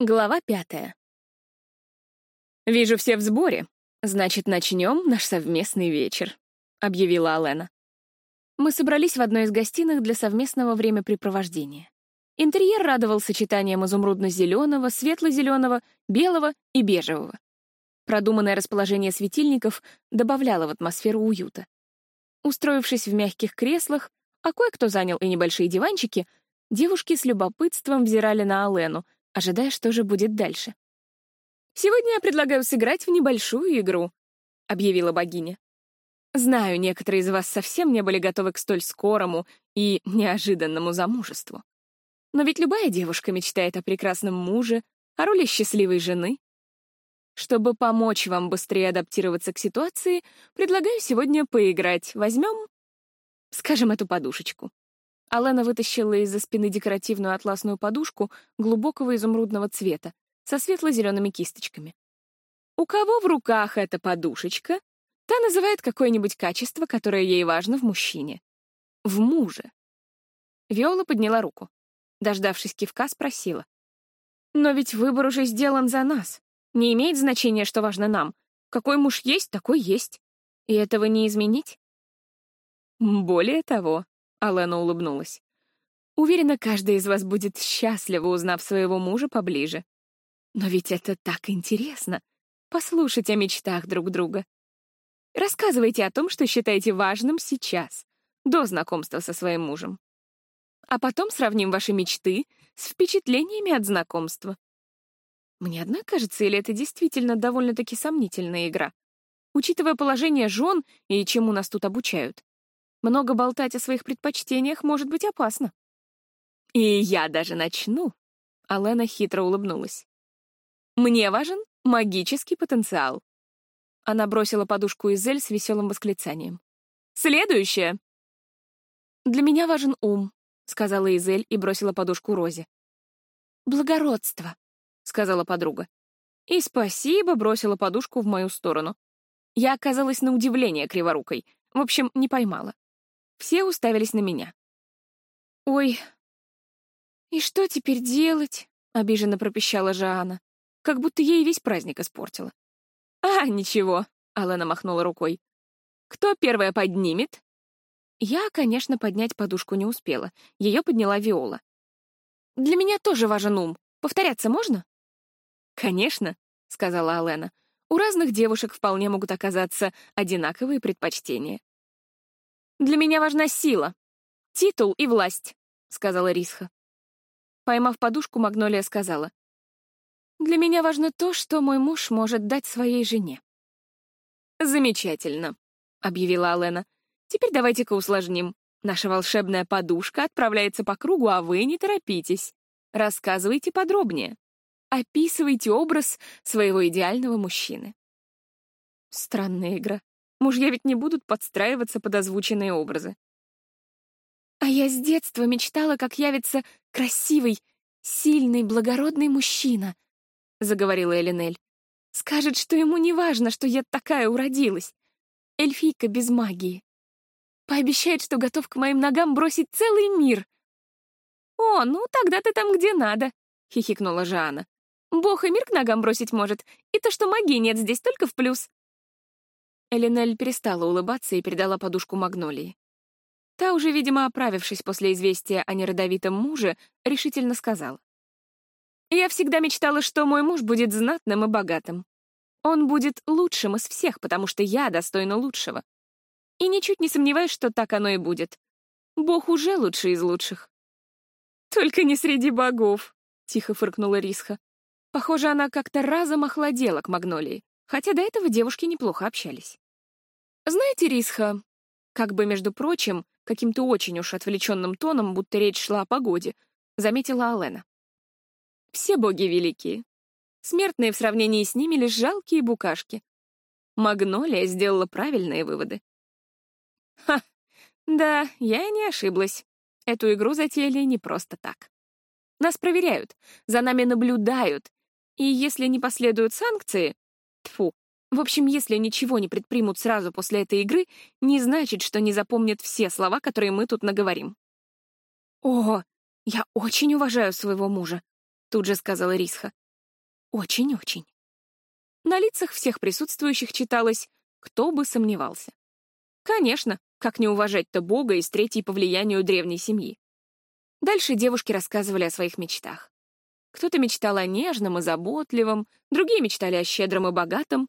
Глава пятая. «Вижу все в сборе. Значит, начнем наш совместный вечер», — объявила Алена. Мы собрались в одной из гостиных для совместного времяпрепровождения. Интерьер радовал сочетанием изумрудно-зеленого, светло-зеленого, белого и бежевого. Продуманное расположение светильников добавляло в атмосферу уюта. Устроившись в мягких креслах, а кое-кто занял и небольшие диванчики, девушки с любопытством взирали на Алену — ожидая, что же будет дальше. «Сегодня я предлагаю сыграть в небольшую игру», — объявила богиня. «Знаю, некоторые из вас совсем не были готовы к столь скорому и неожиданному замужеству. Но ведь любая девушка мечтает о прекрасном муже, о роли счастливой жены. Чтобы помочь вам быстрее адаптироваться к ситуации, предлагаю сегодня поиграть. Возьмем, скажем, эту подушечку. Алена вытащила из-за спины декоративную атласную подушку глубокого изумрудного цвета со светло-зелеными кисточками. У кого в руках эта подушечка, та называет какое-нибудь качество, которое ей важно в мужчине. В муже. Виола подняла руку. Дождавшись кивка, спросила. «Но ведь выбор уже сделан за нас. Не имеет значения, что важно нам. Какой муж есть, такой есть. И этого не изменить?» «Более того», Алена улыбнулась. Уверена, каждый из вас будет счастлива, узнав своего мужа поближе. Но ведь это так интересно — послушать о мечтах друг друга. Рассказывайте о том, что считаете важным сейчас, до знакомства со своим мужем. А потом сравним ваши мечты с впечатлениями от знакомства. Мне одна кажется, или это действительно довольно-таки сомнительная игра, учитывая положение жен и чему нас тут обучают. Много болтать о своих предпочтениях может быть опасно. И я даже начну. Алена хитро улыбнулась. Мне важен магический потенциал. Она бросила подушку Изель с веселым восклицанием. Следующее. Для меня важен ум, сказала Изель и бросила подушку Розе. Благородство, сказала подруга. И спасибо, бросила подушку в мою сторону. Я оказалась на удивление криворукой. В общем, не поймала. Все уставились на меня. «Ой, и что теперь делать?» — обиженно пропищала Жаана, как будто ей весь праздник испортила. «А, ничего», — Алена махнула рукой. «Кто первая поднимет?» Я, конечно, поднять подушку не успела. Ее подняла Виола. «Для меня тоже важен ум. Повторяться можно?» «Конечно», — сказала Алена. «У разных девушек вполне могут оказаться одинаковые предпочтения. «Для меня важна сила, титул и власть», — сказала Рисха. Поймав подушку, Магнолия сказала. «Для меня важно то, что мой муж может дать своей жене». «Замечательно», — объявила Алена. «Теперь давайте-ка усложним. Наша волшебная подушка отправляется по кругу, а вы не торопитесь. Рассказывайте подробнее. Описывайте образ своего идеального мужчины». Странная игра. Мужья ведь не будут подстраиваться под озвученные образы. А я с детства мечтала, как явится красивый, сильный, благородный мужчина, — заговорила Элинель. Скажет, что ему не важно, что я такая уродилась. Эльфийка без магии. Пообещает, что готов к моим ногам бросить целый мир. «О, ну тогда ты там, где надо», — хихикнула Жанна. «Бог и мир к ногам бросить может, и то, что магии нет здесь, только в плюс. Элинель перестала улыбаться и передала подушку Магнолии. Та, уже, видимо, оправившись после известия о неродовитом муже, решительно сказала. «Я всегда мечтала, что мой муж будет знатным и богатым. Он будет лучшим из всех, потому что я достойна лучшего. И ничуть не сомневаюсь, что так оно и будет. Бог уже лучший из лучших». «Только не среди богов», — тихо фыркнула Рисха. Похоже, она как-то разом охладела к Магнолии хотя до этого девушки неплохо общались. «Знаете, Рисха, как бы, между прочим, каким-то очень уж отвлеченным тоном, будто речь шла о погоде, заметила Алена. «Все боги великие. Смертные в сравнении с ними лишь жалкие букашки. Магнолия сделала правильные выводы». «Ха, да, я не ошиблась. Эту игру затеяли не просто так. Нас проверяют, за нами наблюдают, и если не последуют санкции, Тфу. В общем, если ничего не предпримут сразу после этой игры, не значит, что не запомнят все слова, которые мы тут наговорим. «О, я очень уважаю своего мужа», — тут же сказала Рисха. Очень-очень. На лицах всех присутствующих читалось «Кто бы сомневался». Конечно, как не уважать-то Бога из третьей по влиянию древней семьи. Дальше девушки рассказывали о своих мечтах. Кто-то мечтал о нежном и заботливом, другие мечтали о щедром и богатом.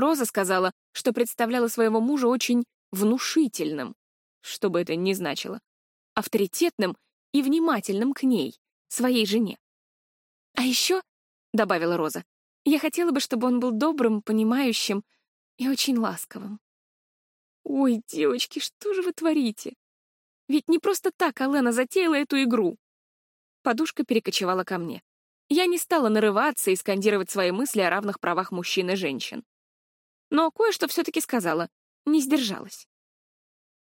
Роза сказала, что представляла своего мужа очень внушительным, что бы это ни значило, авторитетным и внимательным к ней, своей жене. «А еще», — добавила Роза, — «я хотела бы, чтобы он был добрым, понимающим и очень ласковым». «Ой, девочки, что же вы творите? Ведь не просто так Алена затеяла эту игру». Подушка перекочевала ко мне. Я не стала нарываться и скандировать свои мысли о равных правах мужчин и женщин. Но кое-что все-таки сказала, не сдержалась.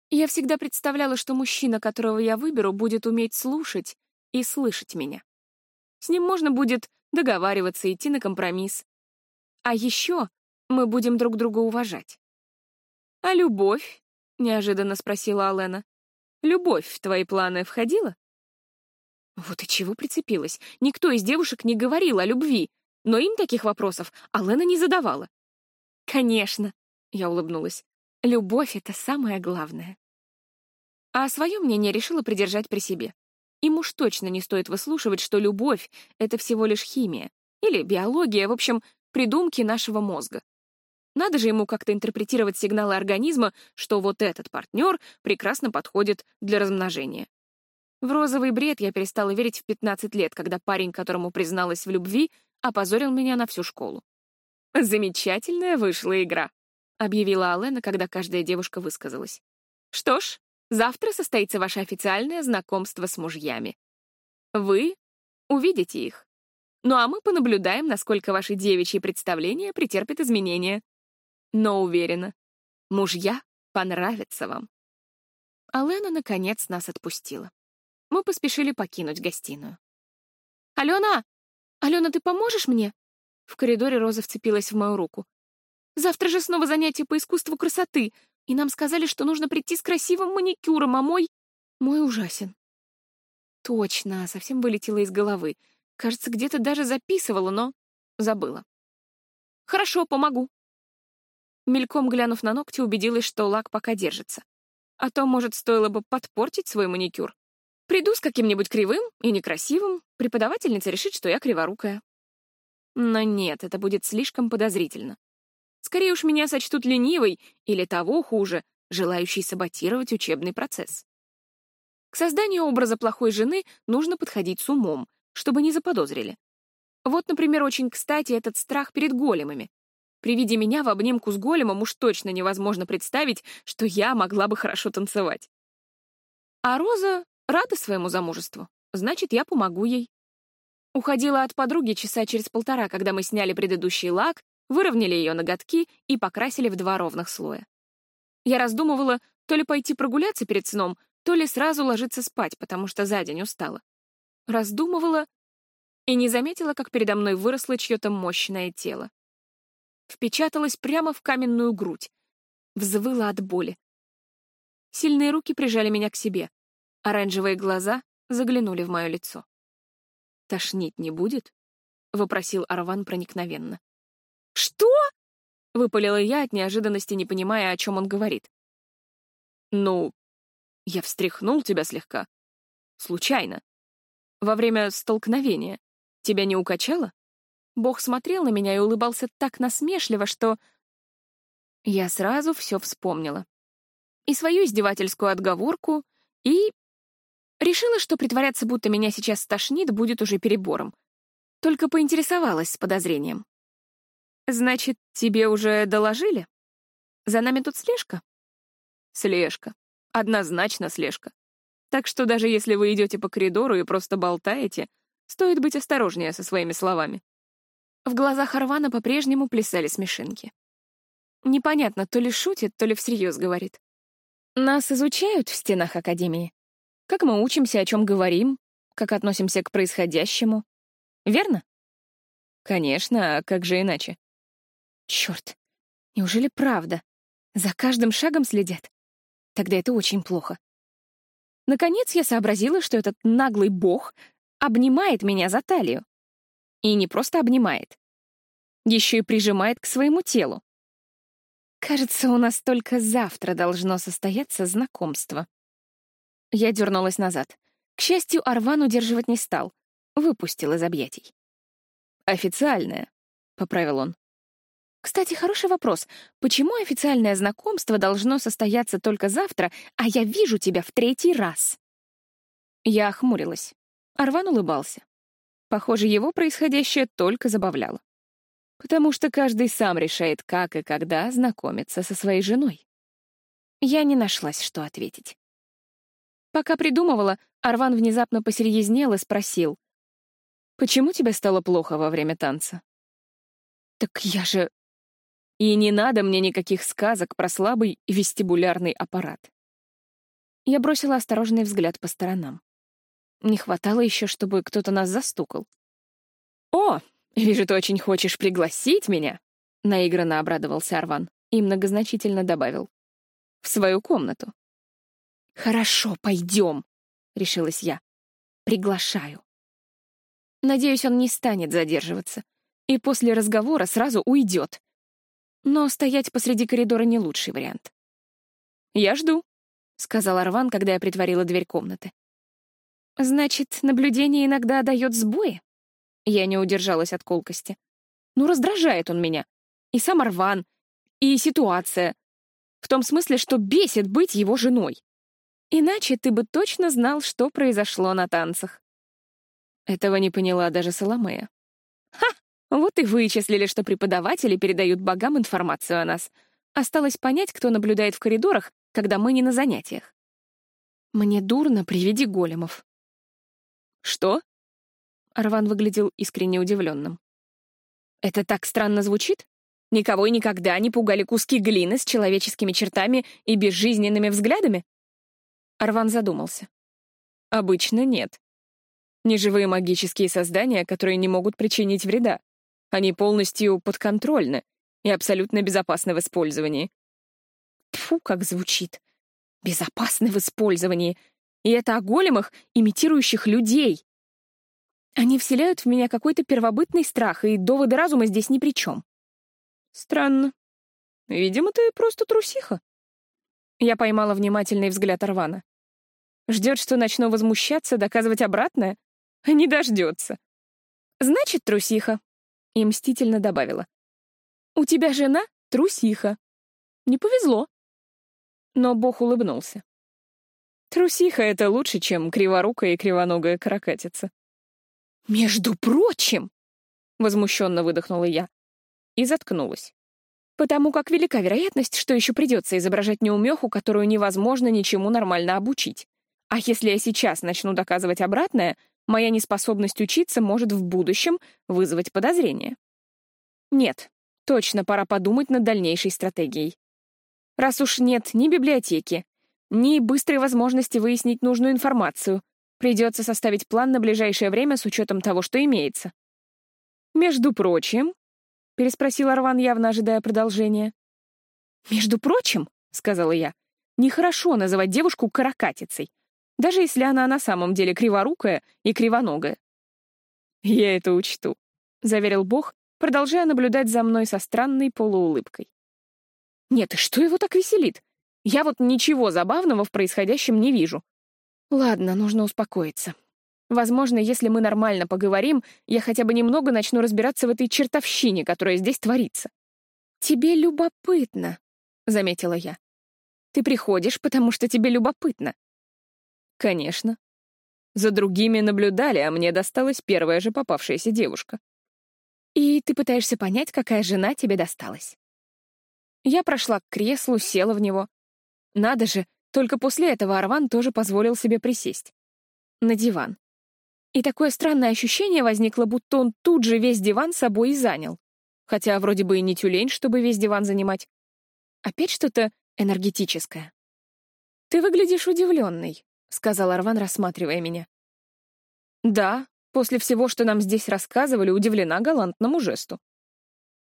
Я всегда представляла, что мужчина, которого я выберу, будет уметь слушать и слышать меня. С ним можно будет договариваться, идти на компромисс. А еще мы будем друг друга уважать. «А любовь?» — неожиданно спросила Алена. «Любовь в твои планы входила?» Вот и чего прицепилась. Никто из девушек не говорил о любви, но им таких вопросов Алена не задавала. «Конечно», — я улыбнулась, — «любовь — это самое главное». А свое мнение решила придержать при себе. Им уж точно не стоит выслушивать, что любовь — это всего лишь химия. Или биология, в общем, придумки нашего мозга. Надо же ему как-то интерпретировать сигналы организма, что вот этот партнер прекрасно подходит для размножения. В розовый бред я перестала верить в 15 лет, когда парень, которому призналась в любви, опозорил меня на всю школу. «Замечательная вышла игра», — объявила Алена, когда каждая девушка высказалась. «Что ж, Завтра состоится ваше официальное знакомство с мужьями. Вы увидите их. Ну а мы понаблюдаем, насколько ваши девичьи представления претерпят изменения. Но уверена, мужья понравятся вам. Алена, наконец, нас отпустила. Мы поспешили покинуть гостиную. «Алена! Алена, ты поможешь мне?» В коридоре Роза вцепилась в мою руку. «Завтра же снова занятие по искусству красоты и нам сказали, что нужно прийти с красивым маникюром, а мой... мой ужасен. Точно, совсем вылетело из головы. Кажется, где-то даже записывала, но забыла. Хорошо, помогу. Мельком глянув на ногти, убедилась, что лак пока держится. А то, может, стоило бы подпортить свой маникюр. Приду с каким-нибудь кривым и некрасивым, преподавательница решит, что я криворукая. Но нет, это будет слишком подозрительно. Скорее уж меня сочтут ленивой или того хуже, желающей саботировать учебный процесс. К созданию образа плохой жены нужно подходить с умом, чтобы не заподозрили. Вот, например, очень кстати этот страх перед големами. При виде меня в обнимку с големом уж точно невозможно представить, что я могла бы хорошо танцевать. А Роза рада своему замужеству, значит, я помогу ей. Уходила от подруги часа через полтора, когда мы сняли предыдущий лак выровняли ее ноготки и покрасили в два ровных слоя. Я раздумывала то ли пойти прогуляться перед сном, то ли сразу ложиться спать, потому что за день устала. Раздумывала и не заметила, как передо мной выросло чье-то мощное тело. Впечаталась прямо в каменную грудь, взвыла от боли. Сильные руки прижали меня к себе, оранжевые глаза заглянули в мое лицо. «Тошнить не будет?» — вопросил Арван проникновенно. «Что?» — выпалила я от неожиданности, не понимая, о чем он говорит. «Ну, я встряхнул тебя слегка. Случайно. Во время столкновения. Тебя не укачало?» Бог смотрел на меня и улыбался так насмешливо, что... Я сразу все вспомнила. И свою издевательскую отговорку, и... Решила, что притворяться, будто меня сейчас стошнит, будет уже перебором. Только поинтересовалась с подозрением. Значит, тебе уже доложили? За нами тут слежка? Слежка. Однозначно слежка. Так что даже если вы идете по коридору и просто болтаете, стоит быть осторожнее со своими словами. В глазах Арвана по-прежнему плясали смешинки. Непонятно, то ли шутит, то ли всерьез говорит. Нас изучают в стенах Академии. Как мы учимся, о чем говорим, как относимся к происходящему. Верно? Конечно, а как же иначе? Черт, неужели правда? За каждым шагом следят? Тогда это очень плохо. Наконец я сообразила, что этот наглый бог обнимает меня за талию. И не просто обнимает, еще и прижимает к своему телу. Кажется, у нас только завтра должно состояться знакомство. Я дернулась назад. К счастью, Арван удерживать не стал. Выпустил из объятий. «Официальное», — поправил он. «Кстати, хороший вопрос. Почему официальное знакомство должно состояться только завтра, а я вижу тебя в третий раз?» Я охмурилась. Арван улыбался. Похоже, его происходящее только забавляло. Потому что каждый сам решает, как и когда знакомиться со своей женой. Я не нашлась, что ответить. Пока придумывала, Арван внезапно посерьезнел и спросил. «Почему тебе стало плохо во время танца?» «Так я же...» «И не надо мне никаких сказок про слабый вестибулярный аппарат». Я бросила осторожный взгляд по сторонам. Не хватало еще, чтобы кто-то нас застукал. «О, вижу, ты очень хочешь пригласить меня!» Наигранно обрадовался Арван и многозначительно добавил. «В свою комнату». «Хорошо, пойдем», — решилась я. «Приглашаю». Надеюсь, он не станет задерживаться и после разговора сразу уйдет. Но стоять посреди коридора не лучший вариант. «Я жду», — сказал Арван, когда я притворила дверь комнаты. Значит, наблюдение иногда дает сбои? Я не удержалась от колкости. Ну, раздражает он меня. И сам Арван, и ситуация. В том смысле, что бесит быть его женой. Иначе ты бы точно знал, что произошло на танцах. Этого не поняла даже Соломея. Ха! Вот и вычислили, что преподаватели передают богам информацию о нас. Осталось понять, кто наблюдает в коридорах, когда мы не на занятиях. Мне дурно при виде големов. «Что?» Арван выглядел искренне удивленным. «Это так странно звучит? Никого и никогда не пугали куски глины с человеческими чертами и безжизненными взглядами?» Арван задумался. «Обычно нет. Неживые магические создания, которые не могут причинить вреда. Они полностью подконтрольны и абсолютно безопасны в использовании». Тфу, как звучит. «Безопасны в использовании», и это о големах, имитирующих людей. Они вселяют в меня какой-то первобытный страх, и доводы разума здесь ни при чем. Странно. Видимо, ты просто трусиха. Я поймала внимательный взгляд Арвана. Ждет, что начну возмущаться, доказывать обратное? Не дождется. Значит, трусиха. И мстительно добавила. У тебя жена трусиха. Не повезло. Но Бог улыбнулся. Трусиха — это лучше, чем криворукая и кривоногая каракатица. «Между прочим!» — возмущенно выдохнула я и заткнулась. Потому как велика вероятность, что еще придется изображать неумеху, которую невозможно ничему нормально обучить. А если я сейчас начну доказывать обратное, моя неспособность учиться может в будущем вызвать подозрение. Нет, точно пора подумать над дальнейшей стратегией. Раз уж нет ни библиотеки, ни быстрой возможности выяснить нужную информацию. Придется составить план на ближайшее время с учетом того, что имеется. «Между прочим», — переспросил Арван, явно ожидая продолжения. «Между прочим», — сказала я, — «нехорошо называть девушку каракатицей, даже если она на самом деле криворукая и кривоногая». «Я это учту», — заверил Бог, продолжая наблюдать за мной со странной полуулыбкой. «Нет, и что его так веселит? Я вот ничего забавного в происходящем не вижу. Ладно, нужно успокоиться. Возможно, если мы нормально поговорим, я хотя бы немного начну разбираться в этой чертовщине, которая здесь творится. «Тебе любопытно», — заметила я. «Ты приходишь, потому что тебе любопытно». «Конечно. За другими наблюдали, а мне досталась первая же попавшаяся девушка». «И ты пытаешься понять, какая жена тебе досталась?» Я прошла к креслу, села в него, надо же, только после этого Арван тоже позволил себе присесть. На диван. И такое странное ощущение возникло, будто он тут же весь диван собой и занял. Хотя вроде бы и не тюлень, чтобы весь диван занимать. Опять что-то энергетическое. «Ты выглядишь удивленный», — сказал Арван, рассматривая меня. «Да, после всего, что нам здесь рассказывали, удивлена галантному жесту».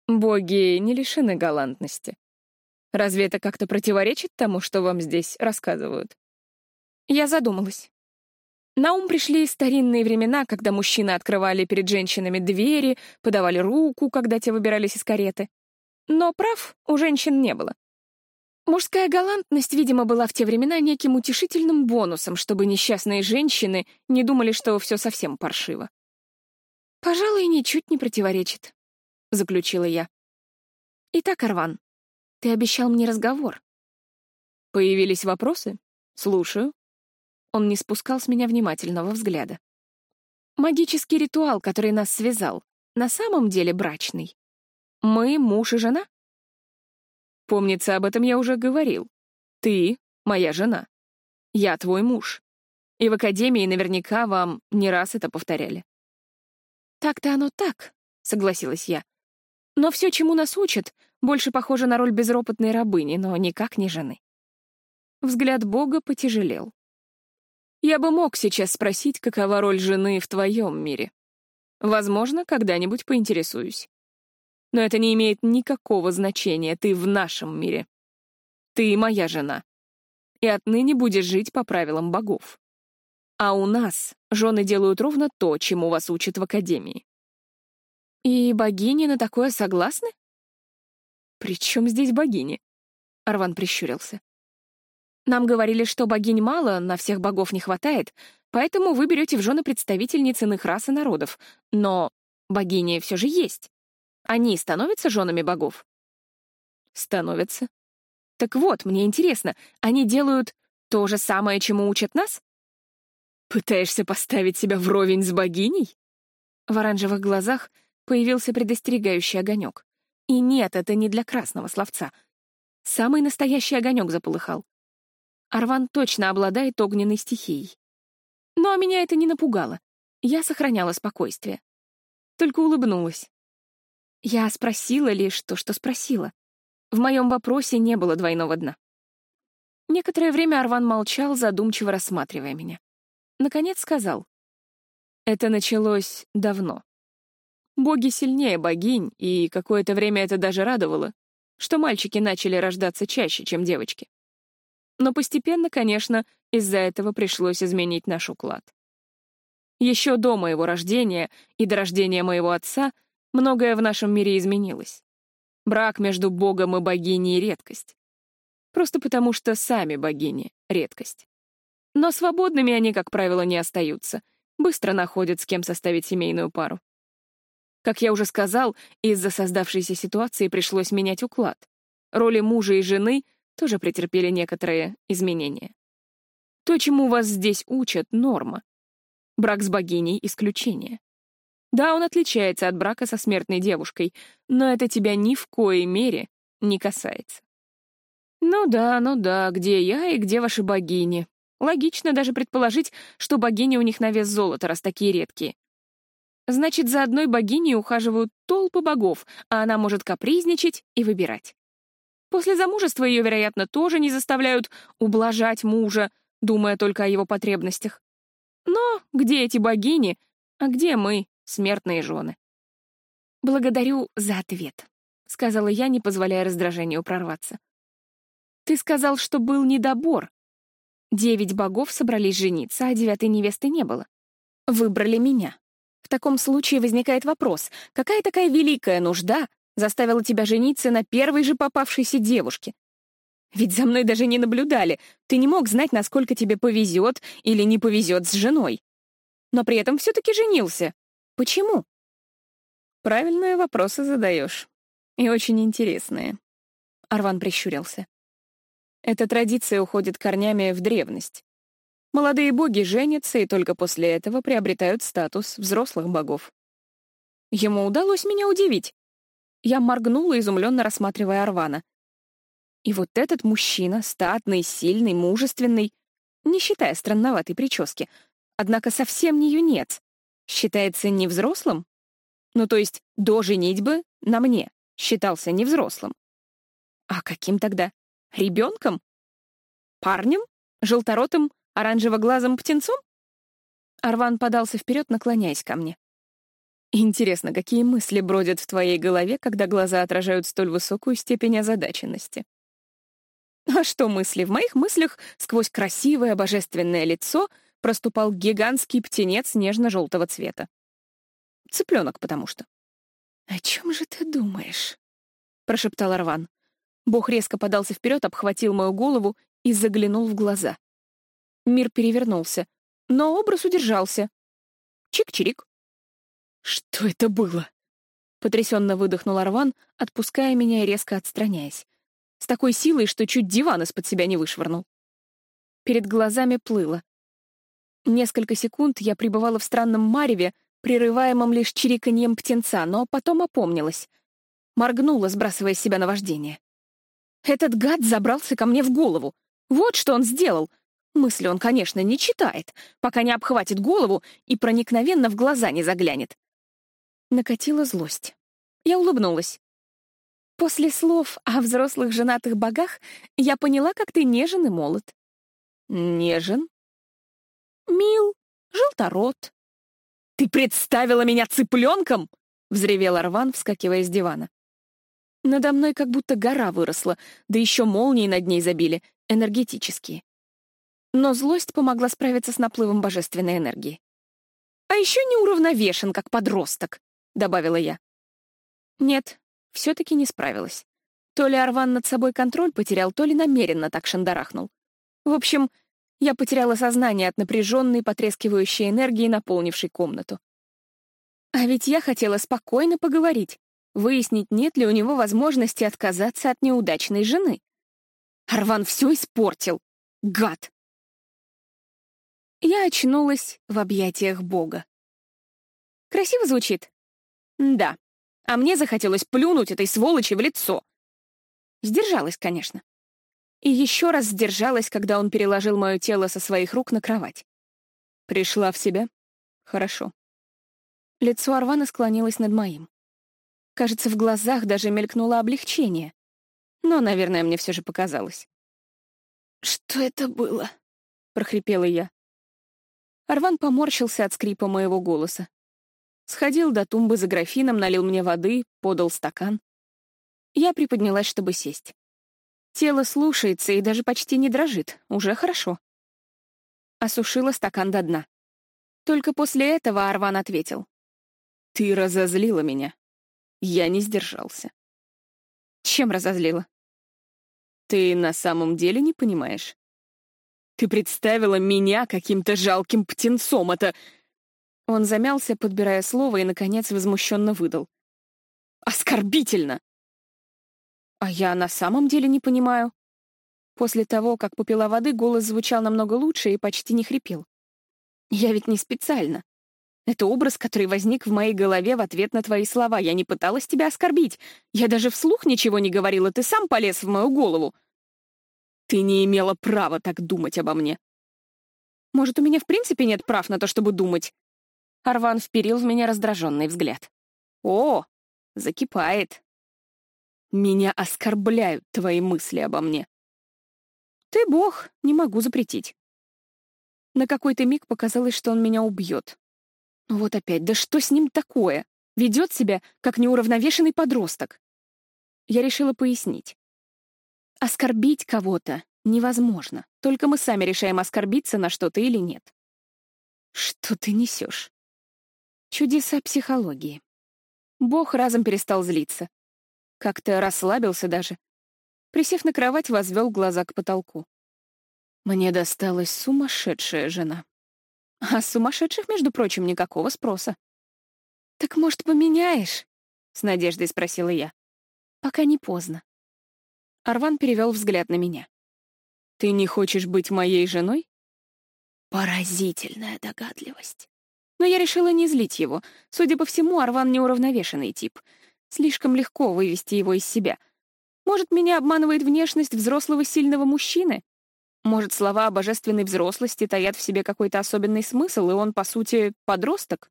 «Боги не лишены галантности», Разве это как-то противоречит тому, что вам здесь рассказывают? Я задумалась. На ум пришли старинные времена, когда мужчины открывали перед женщинами двери, подавали руку, когда те выбирались из кареты. Но прав у женщин не было. Мужская галантность, видимо, была в те времена неким утешительным бонусом, чтобы несчастные женщины не думали, что все совсем паршиво. «Пожалуй, ничуть не противоречит», — заключила я. «Итак, Арван, ты обещал мне разговор». «Появились вопросы? Слушаю». Он не спускал с меня внимательного взгляда. «Магический ритуал, который нас связал, на самом деле брачный. Мы муж и жена?» Помнится, об этом я уже говорил. Ты — моя жена. Я твой муж. И в академии наверняка вам не раз это повторяли. Так-то оно так, согласилась я. Но все, чему нас учат, больше похоже на роль безропотной рабыни, но никак не жены. Взгляд Бога потяжелел. Я бы мог сейчас спросить, какова роль жены в твоем мире. Возможно, когда-нибудь поинтересуюсь. Но это не имеет никакого значения, ты в нашем мире. Ты моя жена. И отныне будешь жить по правилам богов. А у нас жены делают ровно то, чему вас учат в академии. И богини на такое согласны? При чем здесь богини? Арван прищурился. Нам говорили, что богинь мало, на всех богов не хватает, поэтому вы берете в жены представительниц иных рас и народов. Но богини все же есть. Они становятся женами богов? Становятся. Так вот, мне интересно, они делают то же самое, чему учат нас? Пытаешься поставить себя вровень с богиней? В оранжевых глазах появился предостерегающий огонек. И нет, это не для красного словца. Самый настоящий огонек заполыхал. Арван точно обладает огненной стихией. Но меня это не напугало. Я сохраняла спокойствие. Только улыбнулась. Я спросила лишь то, что спросила. В моем вопросе не было двойного дна. Некоторое время Арван молчал, задумчиво рассматривая меня. Наконец сказал. Это началось давно. Боги сильнее богинь, и какое-то время это даже радовало, что мальчики начали рождаться чаще, чем девочки. Но постепенно, конечно, из-за этого пришлось изменить наш уклад. Еще до моего рождения и до рождения моего отца Многое в нашем мире изменилось. Брак между богом и богиней — редкость. Просто потому, что сами богини — редкость. Но свободными они, как правило, не остаются, быстро находят, с кем составить семейную пару. Как я уже сказал, из-за создавшейся ситуации пришлось менять уклад. Роли мужа и жены тоже претерпели некоторые изменения. То, чему вас здесь учат, — норма. Брак с богиней — исключение. Да, он отличается от брака со смертной девушкой, но это тебя ни в коей мере не касается. Ну да, ну да, где я и где ваши богини? Логично даже предположить, что богини у них на вес золота, раз такие редкие. Значит, за одной богиней ухаживают толпы богов, а она может капризничать и выбирать. После замужества ее, вероятно, тоже не заставляют ублажать мужа, думая только о его потребностях. Но где эти богини, а где мы? Смертные жены. «Благодарю за ответ», — сказала я, не позволяя раздражению прорваться. «Ты сказал, что был недобор. Девять богов собрались жениться, а девятой невесты не было. Выбрали меня. В таком случае возникает вопрос, какая такая великая нужда заставила тебя жениться на первой же попавшейся девушке? Ведь за мной даже не наблюдали, ты не мог знать, насколько тебе повезет или не повезет с женой. Но при этом все-таки женился. Почему? Правильные вопросы задаешь. И очень интересные. Арван прищурился. Эта традиция уходит корнями в древность. Молодые боги женятся и только после этого приобретают статус взрослых богов. Ему удалось меня удивить. Я моргнула, изумленно рассматривая Арвана. И вот этот мужчина, статный, сильный, мужественный, не считая странноватой прически, однако совсем не юнец, считается невзрослым? Ну, то есть до женитьбы на мне считался невзрослым. А каким тогда? Ребенком? Парнем? Желторотым, оранжево-глазым птенцом? Арван подался вперед, наклоняясь ко мне. Интересно, какие мысли бродят в твоей голове, когда глаза отражают столь высокую степень озадаченности? А что мысли? В моих мыслях сквозь красивое божественное лицо проступал гигантский птенец нежно-желтого цвета. Цыпленок, потому что. «О чем же ты думаешь?» — прошептал Арван. Бог резко подался вперед, обхватил мою голову и заглянул в глаза. Мир перевернулся, но образ удержался. Чик-чирик. «Что это было?» Потрясенно выдохнул Арван, отпуская меня и резко отстраняясь. С такой силой, что чуть диван из-под себя не вышвырнул. Перед глазами плыло. Несколько секунд я пребывала в странном мареве, прерываемом лишь чириканьем птенца, но потом опомнилась. Моргнула, сбрасывая с себя наваждение. Этот гад забрался ко мне в голову. Вот что он сделал. Мысли он, конечно, не читает, пока не обхватит голову и проникновенно в глаза не заглянет. Накатила злость. Я улыбнулась. После слов о взрослых женатых богах я поняла, как ты нежен и молод. Нежен? Мил, желторот. Ты представила меня цыпленком? Взревел Арван, вскакивая с дивана. Надо мной как будто гора выросла, да еще молнии над ней забили, энергетические. Но злость помогла справиться с наплывом божественной энергии. А еще не уравновешен, как подросток. — добавила я. Нет, все-таки не справилась. То ли Арван над собой контроль потерял, то ли намеренно так шандарахнул. В общем, я потеряла сознание от напряженной, потрескивающей энергии, наполнившей комнату. А ведь я хотела спокойно поговорить, выяснить, нет ли у него возможности отказаться от неудачной жены. Арван все испортил. Гад! Я очнулась в объятиях Бога. Красиво звучит? Да. А мне захотелось плюнуть этой сволочи в лицо. Сдержалась, конечно. И еще раз сдержалась, когда он переложил мое тело со своих рук на кровать. Пришла в себя? Хорошо. Лицо Арвана склонилось над моим. Кажется, в глазах даже мелькнуло облегчение. Но, наверное, мне все же показалось. «Что это было?» — прохрипела я. Арван поморщился от скрипа моего голоса. Сходил до тумбы за графином, налил мне воды, подал стакан. Я приподнялась, чтобы сесть. Тело слушается и даже почти не дрожит. Уже хорошо. Осушила стакан до дна. Только после этого Арван ответил. «Ты разозлила меня. Я не сдержался». «Чем разозлила?» «Ты на самом деле не понимаешь?» «Ты представила меня каким-то жалким птенцом. Это он замялся, подбирая слово, и, наконец, возмущенно выдал. «Оскорбительно!» «А я на самом деле не понимаю». После того, как попила воды, голос звучал намного лучше и почти не хрипел. «Я ведь не специально. Это образ, который возник в моей голове в ответ на твои слова. Я не пыталась тебя оскорбить. Я даже вслух ничего не говорила, ты сам полез в мою голову. Ты не имела права так думать обо мне. Может, у меня в принципе нет прав на то, чтобы думать? Арван вперил в меня раздраженный взгляд. «О, закипает. Меня оскорбляют твои мысли обо мне. Ты бог, не могу запретить. На какой-то миг показалось, что он меня убьет. Вот опять, да что с ним такое? Ведет себя, как неуравновешенный подросток. Я решила пояснить. Оскорбить кого-то невозможно. Только мы сами решаем, оскорбиться на что-то или нет. Что ты несешь? Чудеса психологии. Бог разом перестал злиться. Как-то расслабился даже. Присев на кровать, возвел глаза к потолку. Мне досталась сумасшедшая жена. А сумасшедших, между прочим, никакого спроса. «Так, может, поменяешь?» — с надеждой спросила я. «Пока не поздно». Арван перевел взгляд на меня. «Ты не хочешь быть моей женой?» Поразительная догадливость. Но я решила не злить его. Судя по всему, Арван неуравновешенный тип. Слишком легко вывести его из себя. Может, меня обманывает внешность взрослого сильного мужчины? Может, слова о божественной взрослости таят в себе какой-то особенный смысл, и он, по сути, подросток?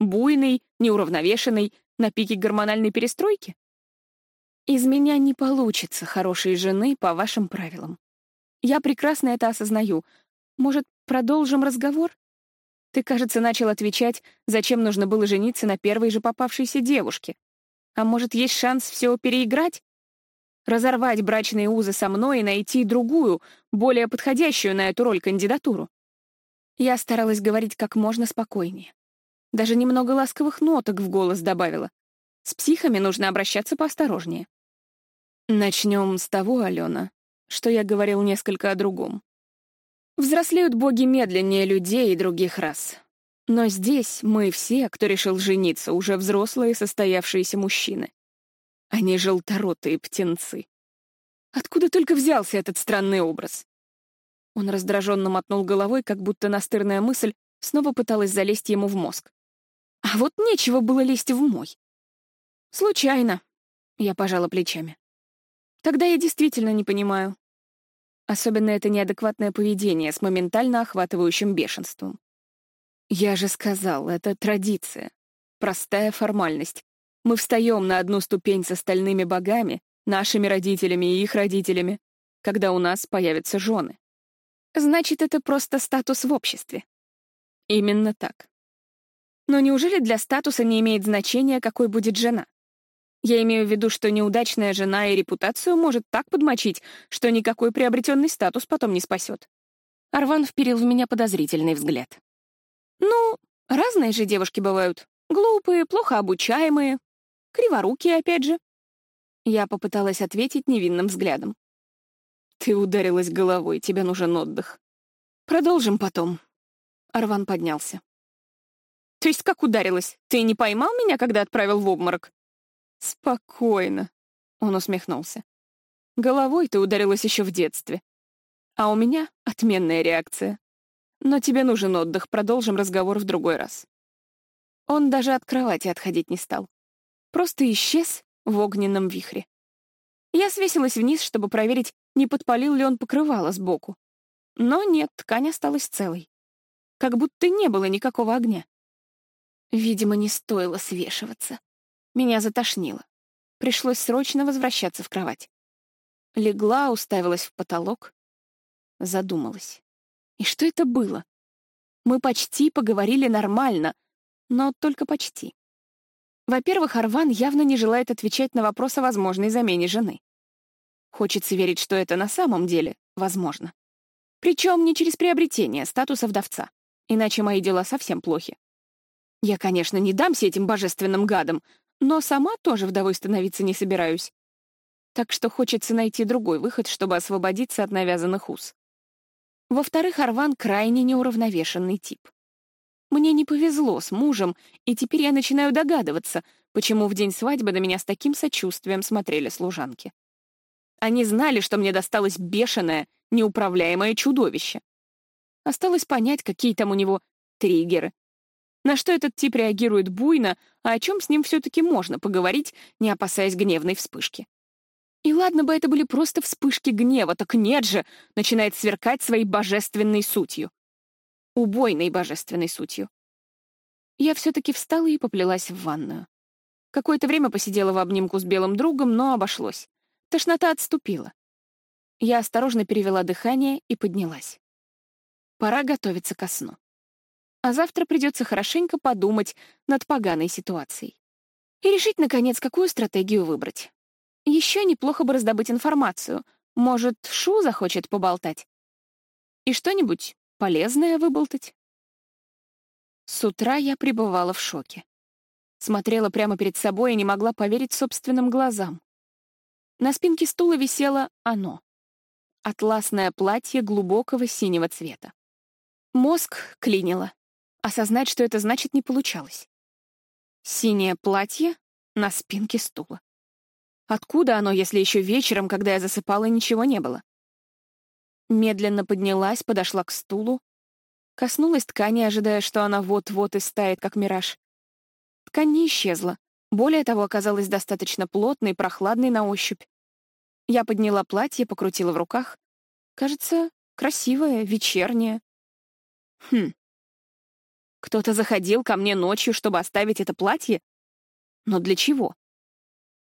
Буйный, неуравновешенный, на пике гормональной перестройки? Из меня не получится хорошей жены по вашим правилам. Я прекрасно это осознаю. Может, продолжим разговор? Ты, кажется, начал отвечать, зачем нужно было жениться на первой же попавшейся девушке. А может, есть шанс все переиграть? Разорвать брачные узы со мной и найти другую, более подходящую на эту роль кандидатуру? Я старалась говорить как можно спокойнее. Даже немного ласковых ноток в голос добавила. С психами нужно обращаться поосторожнее. Начнем с того, Алена, что я говорил несколько о другом. Взрослеют боги медленнее людей и других рас. Но здесь мы все, кто решил жениться, уже взрослые состоявшиеся мужчины. Они желторотые птенцы. Откуда только взялся этот странный образ? Он раздраженно мотнул головой, как будто настырная мысль снова пыталась залезть ему в мозг. А вот нечего было лезть в мой. Случайно. Я пожала плечами. Тогда я действительно не понимаю. Особенно это неадекватное поведение с моментально охватывающим бешенством. Я же сказал, это традиция. Простая формальность. Мы встаем на одну ступень с остальными богами, нашими родителями и их родителями, когда у нас появятся жены. Значит, это просто статус в обществе. Именно так. Но неужели для статуса не имеет значения, какой будет жена? Я имею в виду, что неудачная жена и репутацию может так подмочить, что никакой приобретенный статус потом не спасет. Арван вперил в меня подозрительный взгляд. Ну, разные же девушки бывают. Глупые, плохо обучаемые, криворукие, опять же. Я попыталась ответить невинным взглядом. Ты ударилась головой, тебе нужен отдых. Продолжим потом. Арван поднялся. То есть как ударилась? Ты не поймал меня, когда отправил в обморок? Спокойно. Он усмехнулся. Головой ты ударилась еще в детстве. А у меня отменная реакция. Но тебе нужен отдых, продолжим разговор в другой раз. Он даже от кровати отходить не стал. Просто исчез в огненном вихре. Я свесилась вниз, чтобы проверить, не подпалил ли он покрывало сбоку. Но нет, ткань осталась целой. Как будто не было никакого огня. Видимо, не стоило свешиваться. Меня затошнило. Пришлось срочно возвращаться в кровать. Легла, уставилась в потолок. Задумалась. И что это было? Мы почти поговорили нормально, но только почти. Во-первых, Арван явно не желает отвечать на вопрос о возможной замене жены. Хочется верить, что это на самом деле возможно. Причем не через приобретение статуса вдовца, иначе мои дела совсем плохи. Я, конечно, не дамся этим божественным гадам, но сама тоже вдовой становиться не собираюсь. Так что хочется найти другой выход, чтобы освободиться от навязанных уз. Во-вторых, Арван крайне неуравновешенный тип. Мне не повезло с мужем, и теперь я начинаю догадываться, почему в день свадьбы на меня с таким сочувствием смотрели служанки. Они знали, что мне досталось бешеное, неуправляемое чудовище. Осталось понять, какие там у него триггеры. На что этот тип реагирует буйно, а о чем с ним все-таки можно поговорить, не опасаясь гневной вспышки. И ладно бы это были просто вспышки гнева, так нет же, начинает сверкать своей божественной сутью. Убойной божественной сутью. Я все-таки встала и поплелась в ванную. Какое-то время посидела в обнимку с белым другом, но обошлось. Тошнота отступила. Я осторожно перевела дыхание и поднялась. Пора готовиться ко сну. А завтра придется хорошенько подумать над поганой ситуацией. И решить, наконец, какую стратегию выбрать. Еще неплохо бы раздобыть информацию. Может, Шу захочет поболтать? И что-нибудь полезное выболтать? С утра я пребывала в шоке. Смотрела прямо перед собой и не могла поверить собственным глазам. На спинке стула висело оно. Атласное платье глубокого синего цвета. Мозг клинило. Осознать, что это значит, не получалось. Синее платье на спинке стула. Откуда оно, если еще вечером, когда я засыпала, ничего не было? Медленно поднялась, подошла к стулу, коснулась ткани, ожидая, что она вот-вот истает, как мираж. Ткань не исчезла. Более того, оказалась достаточно плотной, прохладной на ощупь. Я подняла платье, покрутила в руках. Кажется, красивое, вечернее. Хм. Кто-то заходил ко мне ночью, чтобы оставить это платье? Но для чего?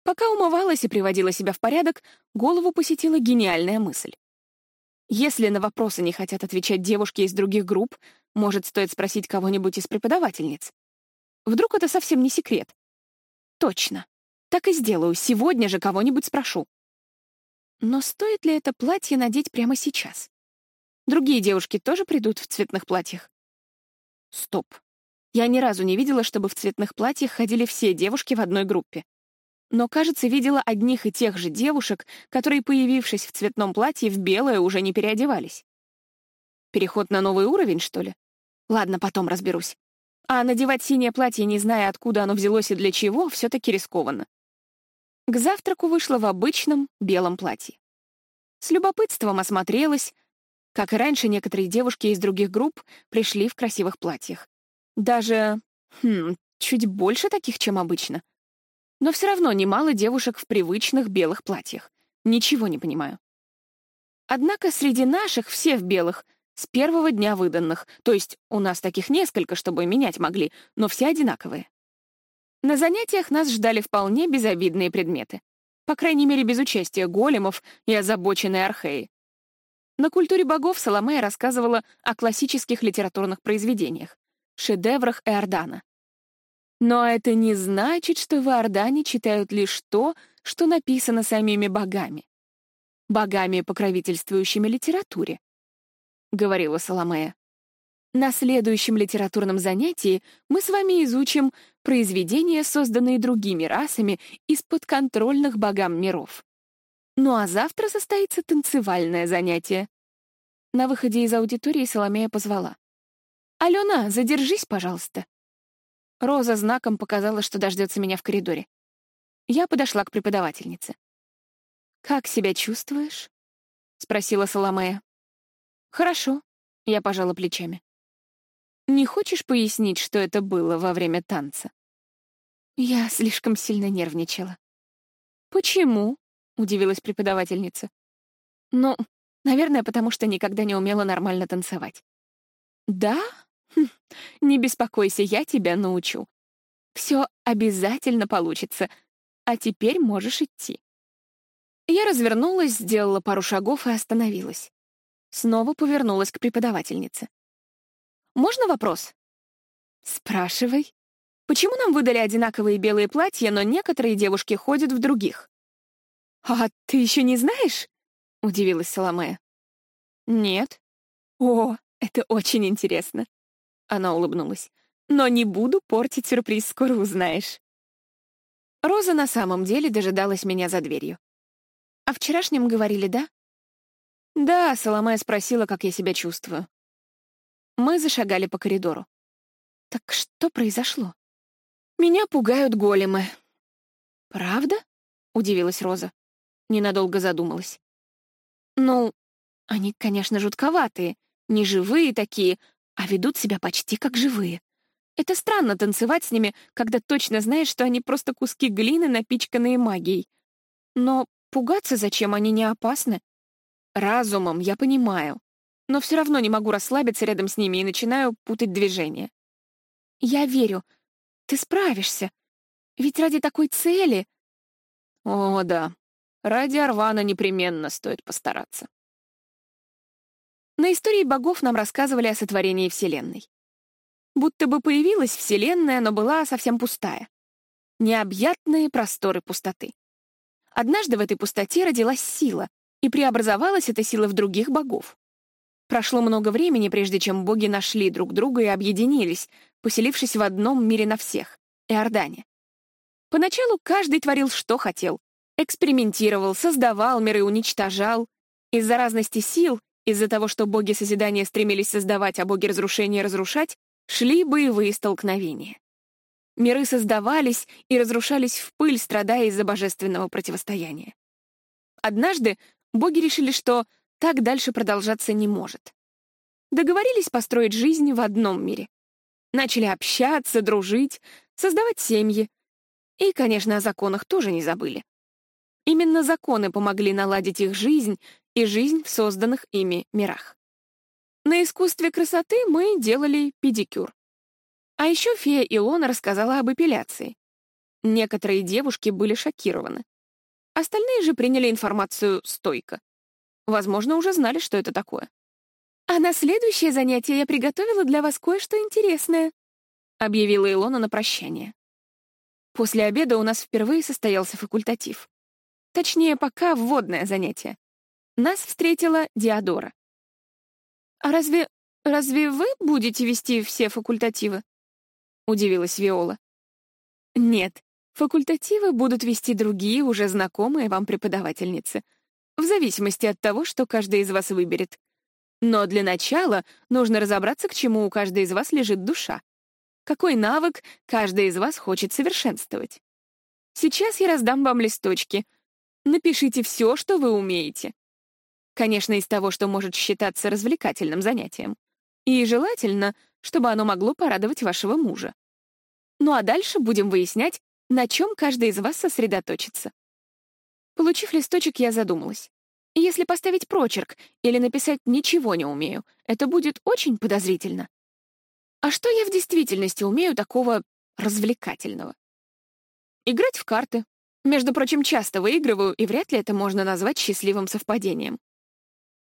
Пока умывалась и приводила себя в порядок, голову посетила гениальная мысль. Если на вопросы не хотят отвечать девушки из других групп, может, стоит спросить кого-нибудь из преподавательниц. Вдруг это совсем не секрет? Точно. Так и сделаю. Сегодня же кого-нибудь спрошу. Но стоит ли это платье надеть прямо сейчас? Другие девушки тоже придут в цветных платьях? Стоп. Я ни разу не видела, чтобы в цветных платьях ходили все девушки в одной группе. Но, кажется, видела одних и тех же девушек, которые, появившись в цветном платье, в белое уже не переодевались. Переход на новый уровень, что ли? Ладно, потом разберусь. А надевать синее платье, не зная, откуда оно взялось и для чего, все-таки рискованно. К завтраку вышла в обычном белом платье. С любопытством осмотрелась. Как и раньше, некоторые девушки из других групп пришли в красивых платьях. Даже, хм, чуть больше таких, чем обычно. Но все равно немало девушек в привычных белых платьях. Ничего не понимаю. Однако среди наших все в белых, с первого дня выданных, то есть у нас таких несколько, чтобы менять могли, но все одинаковые. На занятиях нас ждали вполне безобидные предметы. По крайней мере, без участия големов и озабоченной археи. На культуре богов Соломея рассказывала о классических литературных произведениях, шедеврах Эордана. Но это не значит, что в Иордане читают лишь то, что написано самими богами. Богами, покровительствующими литературе, — говорила Соломея. На следующем литературном занятии мы с вами изучим произведения, созданные другими расами из подконтрольных богам миров. Ну а завтра состоится танцевальное занятие. На выходе из аудитории Соломея позвала. «Алена, задержись, пожалуйста». Роза знаком показала, что дождется меня в коридоре. Я подошла к преподавательнице. «Как себя чувствуешь?» — спросила Соломея. «Хорошо», — я пожала плечами. «Не хочешь пояснить, что это было во время танца?» Я слишком сильно нервничала. «Почему?» — удивилась преподавательница. «Ну, наверное, потому что никогда не умела нормально танцевать». «Да? Хм, не беспокойся, я тебя научу. Все обязательно получится. А теперь можешь идти». Я развернулась, сделала пару шагов и остановилась. Снова повернулась к преподавательнице. «Можно вопрос?» «Спрашивай. Почему нам выдали одинаковые белые платья, но некоторые девушки ходят в других?» «А ты еще не знаешь?» — удивилась Соломея. «Нет». «О, это очень интересно». Она улыбнулась. «Но не буду портить сюрприз, скоро узнаешь». Роза на самом деле дожидалась меня за дверью. «О вчерашнем говорили, да?» «Да», — Соломея спросила, как я себя чувствую. Мы зашагали по коридору. «Так что произошло?» «Меня пугают големы». «Правда?» — удивилась Роза. Ненадолго задумалась. «Ну, они, конечно, жутковатые, не живые такие, а ведут себя почти как живые. Это странно танцевать с ними, когда точно знаешь, что они просто куски глины, напичканные магией. Но пугаться зачем, они не опасны. Разумом я понимаю, но все равно не могу расслабиться рядом с ними и начинаю путать движения. Я верю. Ты справишься. Ведь ради такой цели... О, да. Ради Арвана непременно стоит постараться. На истории богов нам рассказывали о сотворении Вселенной. Будто бы появилась Вселенная, но была совсем пустая. Необъятные просторы пустоты. Однажды в этой пустоте родилась сила, и преобразовалась эта сила в других богов. Прошло много времени, прежде чем боги нашли друг друга и объединились, поселившись в одном мире на всех — Иордане. Поначалу каждый творил, что хотел. Экспериментировал, создавал миры, уничтожал. Из-за разности сил, из-за того, что боги созидания стремились создавать, а боги разрушения разрушать, шли боевые столкновения. Миры создавались и разрушались в пыль, страдая из-за божественного противостояния. Однажды боги решили, что так дальше продолжаться не может. Договорились построить жизнь в одном мире. Начали общаться, дружить, создавать семьи. И, конечно, о законах тоже не забыли. Именно законы помогли наладить их жизнь и жизнь в созданных ими мирах. На искусстве красоты мы делали педикюр. А еще фея Илона рассказала об эпиляции. Некоторые девушки были шокированы. Остальные же приняли информацию стойко. Возможно, уже знали, что это такое. «А на следующее занятие я приготовила для вас кое-что интересное», — объявила Илона на прощание. После обеда у нас впервые состоялся факультатив. Точнее, пока вводное занятие. Нас встретила Диадора. «А разве разве вы будете вести все факультативы?» — удивилась Виола. «Нет, факультативы будут вести другие, уже знакомые вам преподавательницы, в зависимости от того, что каждый из вас выберет. Но для начала нужно разобраться, к чему у каждой из вас лежит душа. Какой навык каждый из вас хочет совершенствовать. Сейчас я раздам вам листочки. Напишите все, что вы умеете. Конечно, из того, что может считаться развлекательным занятием. И желательно, чтобы оно могло порадовать вашего мужа. Ну а дальше будем выяснять, на чем каждый из вас сосредоточится. Получив листочек, я задумалась. Если поставить прочерк или написать «ничего не умею», это будет очень подозрительно. А что я в действительности умею такого развлекательного? Играть в карты. Между прочим, часто выигрываю, и вряд ли это можно назвать счастливым совпадением.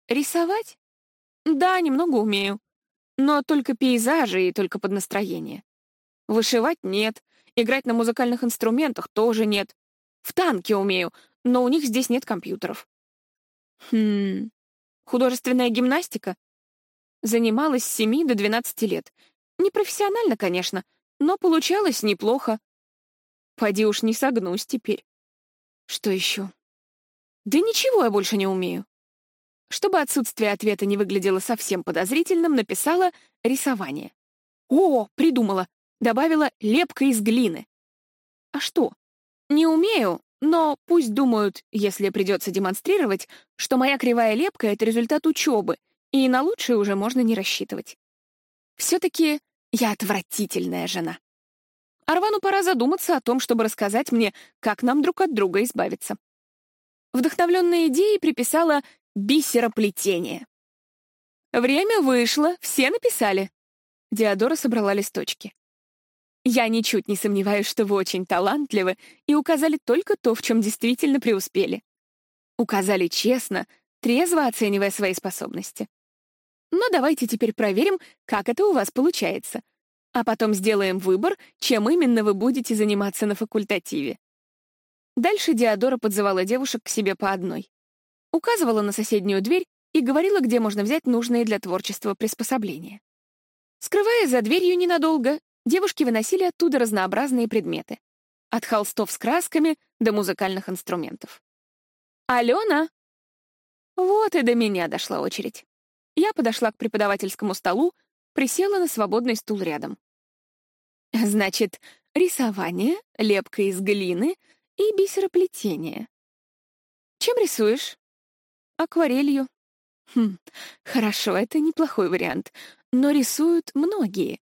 Рисовать? Да, немного умею. Но только пейзажи и только под настроение. Вышивать — нет. Играть на музыкальных инструментах тоже нет. В танке умею, но у них здесь нет компьютеров. Хм... Художественная гимнастика? Занималась с 7 до 12 лет. Непрофессионально, конечно, но получалось неплохо. Пойди уж не согнусь теперь. Что еще? Да ничего я больше не умею. Чтобы отсутствие ответа не выглядело совсем подозрительным, написала «рисование». О, придумала. Добавила «лепка из глины». А что? Не умею, но пусть думают, если придется демонстрировать, что моя кривая лепка — это результат учебы, и на лучшее уже можно не рассчитывать. Все-таки я отвратительная жена. Арвану пора задуматься о том, чтобы рассказать мне, как нам друг от друга избавиться. Вдохновленная идеей приписала бисероплетение. Время вышло, все написали. Диадора собрала листочки. Я ничуть не сомневаюсь, что вы очень талантливы и указали только то, в чем действительно преуспели. Указали честно, трезво оценивая свои способности. Но давайте теперь проверим, как это у вас получается. А потом сделаем выбор, чем именно вы будете заниматься на факультативе. Дальше Диадора подзывала девушек к себе по одной. Указывала на соседнюю дверь и говорила, где можно взять нужные для творчества приспособления. Скрываясь за дверью ненадолго, девушки выносили оттуда разнообразные предметы. От холстов с красками до музыкальных инструментов. «Алена!» Вот и до меня дошла очередь. Я подошла к преподавательскому столу, присела на свободный стул рядом. Значит, рисование, лепка из глины и бисероплетение. Чем рисуешь? Акварелью. Хм, хорошо, это неплохой вариант, но рисуют многие.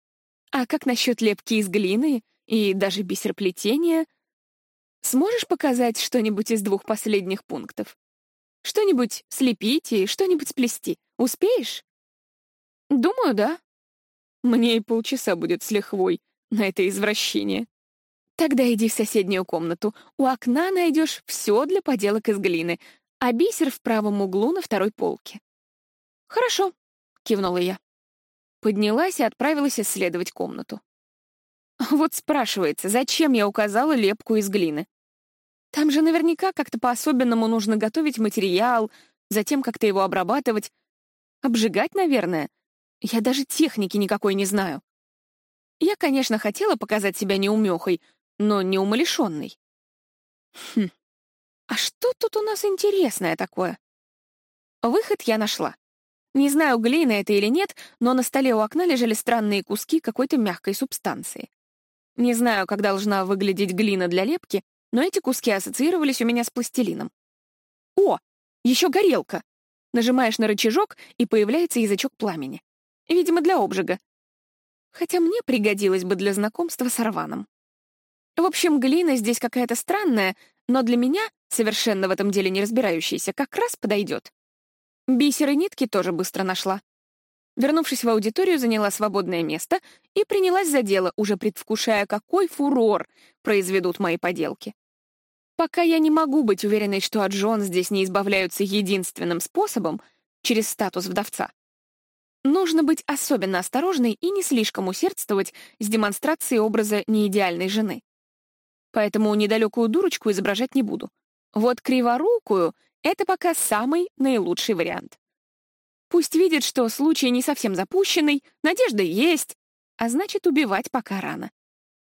А как насчет лепки из глины и даже бисероплетения? Сможешь показать что-нибудь из двух последних пунктов? Что-нибудь слепить и что-нибудь сплести. Успеешь? Думаю, да. Мне и полчаса будет с лихвой на это извращение. Тогда иди в соседнюю комнату. У окна найдешь все для поделок из глины, а бисер в правом углу на второй полке. Хорошо, кивнула я поднялась и отправилась исследовать комнату. Вот спрашивается, зачем я указала лепку из глины? Там же наверняка как-то по-особенному нужно готовить материал, затем как-то его обрабатывать. Обжигать, наверное. Я даже техники никакой не знаю. Я, конечно, хотела показать себя неумехой, но не умалишенной. Хм, а что тут у нас интересное такое? Выход я нашла. Не знаю, глина это или нет, но на столе у окна лежали странные куски какой-то мягкой субстанции. Не знаю, как должна выглядеть глина для лепки, но эти куски ассоциировались у меня с пластилином. О, еще горелка! Нажимаешь на рычажок, и появляется язычок пламени. Видимо, для обжига. Хотя мне пригодилось бы для знакомства с Арваном. В общем, глина здесь какая-то странная, но для меня, совершенно в этом деле не разбирающейся, как раз подойдет. Бисер и нитки тоже быстро нашла. Вернувшись в аудиторию, заняла свободное место и принялась за дело, уже предвкушая, какой фурор произведут мои поделки. Пока я не могу быть уверенной, что от жен здесь не избавляются единственным способом, через статус вдовца. Нужно быть особенно осторожной и не слишком усердствовать с демонстрацией образа неидеальной жены. Поэтому недалекую дурочку изображать не буду. Вот криворукую это пока самый наилучший вариант. Пусть видит, что случай не совсем запущенный, надежда есть, а значит, убивать пока рано.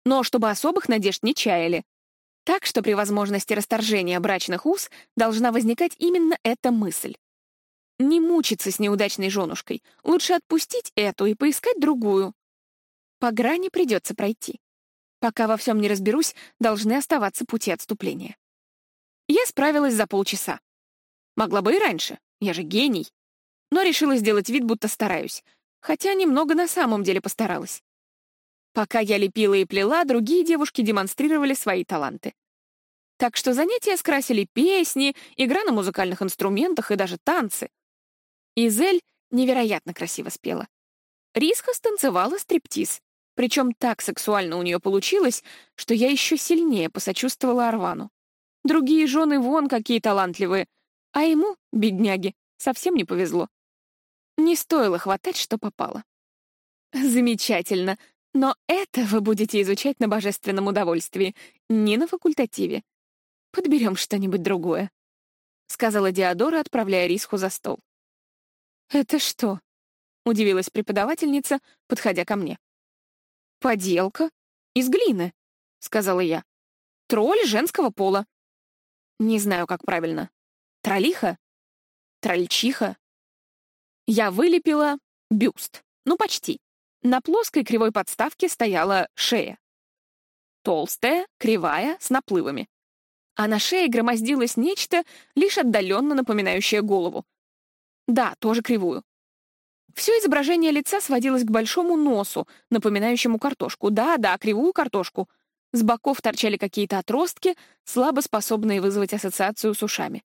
Но чтобы особых надежд не чаяли. Так что при возможности расторжения брачных уз должна возникать именно эта мысль. Не мучиться с неудачной женушкой, лучше отпустить эту и поискать другую. По грани придется пройти. Пока во всем не разберусь, должны оставаться пути отступления. Я справилась за полчаса. Могла бы и раньше, я же гений. Но решила сделать вид, будто стараюсь, хотя немного на самом деле постаралась. Пока я лепила и плела, другие девушки демонстрировали свои таланты. Так что занятия скрасили песни, игра на музыкальных инструментах и даже танцы. Изель невероятно красиво спела. Риска станцевала стриптиз, причем так сексуально у нее получилось, что я еще сильнее посочувствовала Арвану. Другие жены вон какие талантливые, а ему, бедняге, совсем не повезло. Не стоило хватать, что попало. Замечательно, но это вы будете изучать на божественном удовольствии, не на факультативе. Подберем что-нибудь другое», — сказала Диадора, отправляя Рисху за стол. «Это что?» — удивилась преподавательница, подходя ко мне. «Поделка. Из глины», — сказала я. «Тролль женского пола». Не знаю, как правильно. Тролиха? Трольчиха? Я вылепила бюст. Ну, почти. На плоской кривой подставке стояла шея. Толстая, кривая, с наплывами. А на шее громоздилось нечто, лишь отдаленно напоминающее голову. Да, тоже кривую. Все изображение лица сводилось к большому носу, напоминающему картошку. Да-да, кривую картошку. С боков торчали какие-то отростки, слабо способные вызвать ассоциацию с ушами.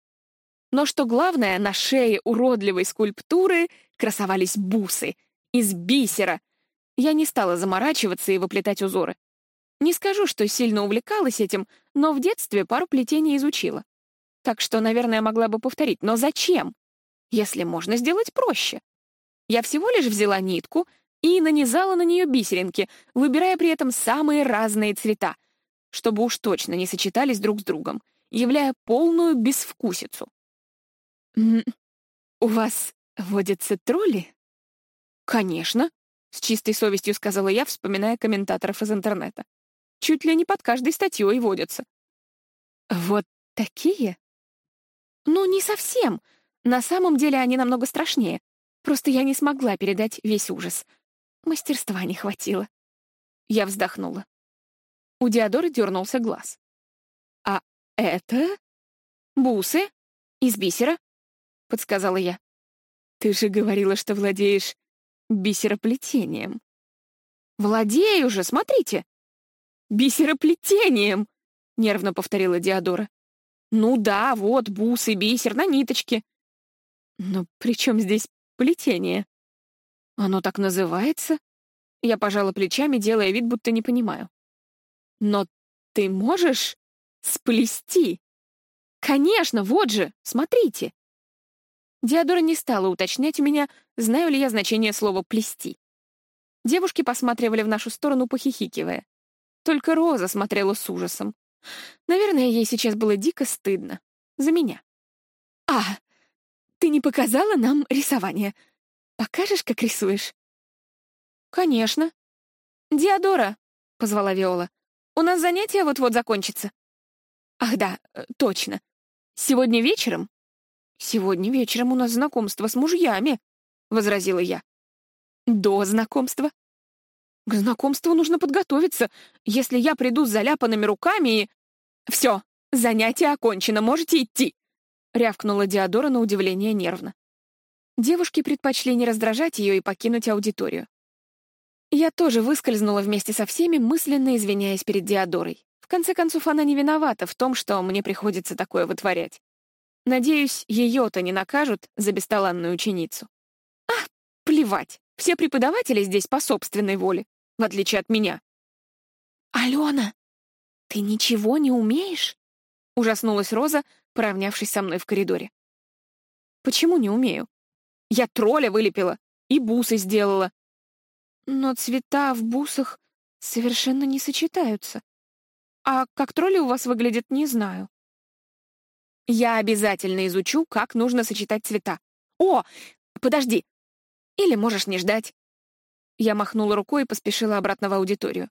Но что главное, на шее уродливой скульптуры красовались бусы из бисера, я не стала заморачиваться и выплетать узоры. Не скажу, что сильно увлекалась этим, но в детстве пару плетений изучила. Так что, наверное, могла бы повторить. Но зачем? Если можно сделать проще. Я всего лишь взяла нитку и нанизала на нее бисеринки, выбирая при этом самые разные цвета, чтобы уж точно не сочетались друг с другом, являя полную безвкусицу. «У вас водятся тролли?» «Конечно», — с чистой совестью сказала я, вспоминая комментаторов из интернета. «Чуть ли не под каждой статьей водятся». «Вот такие?» «Ну, не совсем. На самом деле они намного страшнее. Просто я не смогла передать весь ужас. Мастерства не хватило». Я вздохнула. У Диадоры дернулся глаз. «А это?» «Бусы? Из бисера?» — подсказала я. «Ты же говорила, что владеешь бисероплетением. «Владею же, смотрите!» «Бисероплетением!» — нервно повторила Диадора. «Ну да, вот, бусы, бисер на ниточке». «Но при чем здесь плетение?» «Оно так называется?» Я пожала плечами, делая вид, будто не понимаю. «Но ты можешь сплести?» «Конечно, вот же, смотрите!» Диадора не стала уточнять у меня, знаю ли я значение слова «плести». Девушки посматривали в нашу сторону, похихикивая. Только Роза смотрела с ужасом. Наверное, ей сейчас было дико стыдно. За меня. «А, ты не показала нам рисование? Покажешь, как рисуешь?» «Конечно». «Диадора», — позвала Виола, — «у нас занятие вот-вот закончится». «Ах да, э, точно. Сегодня вечером «Сегодня вечером у нас знакомство с мужьями», — возразила я. «До знакомства?» «К знакомству нужно подготовиться. Если я приду с заляпанными руками и...» «Все, занятие окончено, можете идти», — рявкнула Диадора на удивление нервно. Девушки предпочли не раздражать ее и покинуть аудиторию. Я тоже выскользнула вместе со всеми, мысленно извиняясь перед Диадорой. В конце концов, она не виновата в том, что мне приходится такое вытворять. Надеюсь, ее-то не накажут за бесталанную ученицу. А, плевать, все преподаватели здесь по собственной воле, в отличие от меня. «Алена, ты ничего не умеешь?» — ужаснулась Роза, поравнявшись со мной в коридоре. «Почему не умею? Я тролля вылепила и бусы сделала. Но цвета в бусах совершенно не сочетаются. А как тролли у вас выглядят, не знаю. Я обязательно изучу, как нужно сочетать цвета. О, Подожди. Или можешь не ждать. Я махнула рукой и поспешила обратно в аудиторию.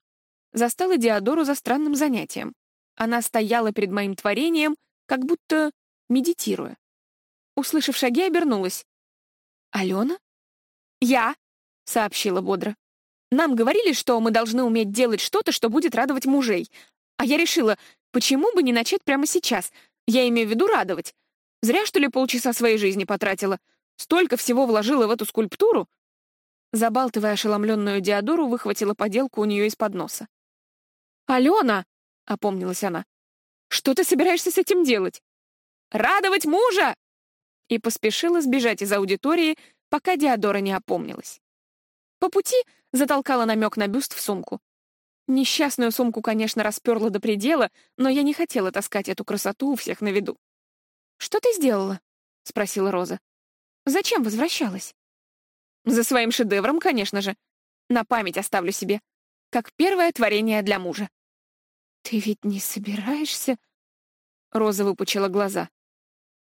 Застала Диадору за странным занятием. Она стояла перед моим творением, как будто медитируя. Услышав шаги, обернулась. «Алена?» «Я», — сообщила бодро. «Нам говорили, что мы должны уметь делать что-то, что будет радовать мужей. А я решила, почему бы не начать прямо сейчас? Я имею в виду радовать. Зря, что ли, полчаса своей жизни потратила. Столько всего вложила в эту скульптуру. Забалтывая ошеломленную Диадору, выхватила поделку у нее из-под носа. «Алена!» — опомнилась она. «Что ты собираешься с этим делать?» «Радовать мужа!» И поспешила сбежать из аудитории, пока Диадора не опомнилась. По пути затолкала намек на бюст в сумку. Несчастную сумку, конечно, расперла до предела, но я не хотела таскать эту красоту у всех на виду. «Что ты сделала?» — спросила Роза. «Зачем возвращалась?» «За своим шедевром, конечно же. На память оставлю себе. Как первое творение для мужа». «Ты ведь не собираешься?» Роза выпучила глаза.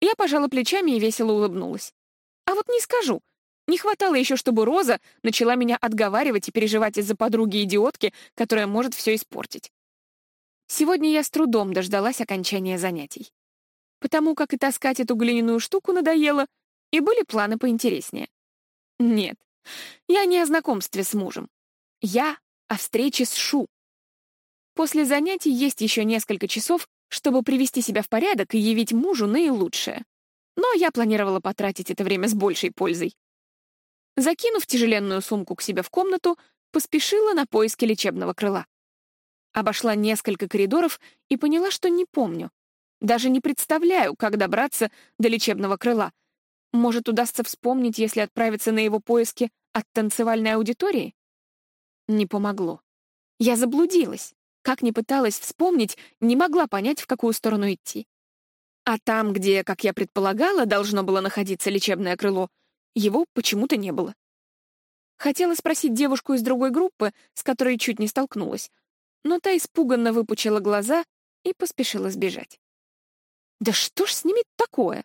Я пожала плечами и весело улыбнулась. «А вот не скажу. Не хватало еще, чтобы Роза начала меня отговаривать и переживать из-за подруги-идиотки, которая может все испортить. Сегодня я с трудом дождалась окончания занятий потому как и таскать эту глиняную штуку надоело, и были планы поинтереснее. Нет, я не о знакомстве с мужем. Я о встрече с Шу. После занятий есть еще несколько часов, чтобы привести себя в порядок и явить мужу наилучшее. Но я планировала потратить это время с большей пользой. Закинув тяжеленную сумку к себе в комнату, поспешила на поиски лечебного крыла. Обошла несколько коридоров и поняла, что не помню, даже не представляю, как добраться до лечебного крыла. Может, удастся вспомнить, если отправиться на его поиски от танцевальной аудитории? Не помогло. Я заблудилась. Как ни пыталась вспомнить, не могла понять, в какую сторону идти. А там, где, как я предполагала, должно было находиться лечебное крыло, его почему-то не было. Хотела спросить девушку из другой группы, с которой чуть не столкнулась, но та испуганно выпучила глаза и поспешила сбежать. Да что ж с ними такое?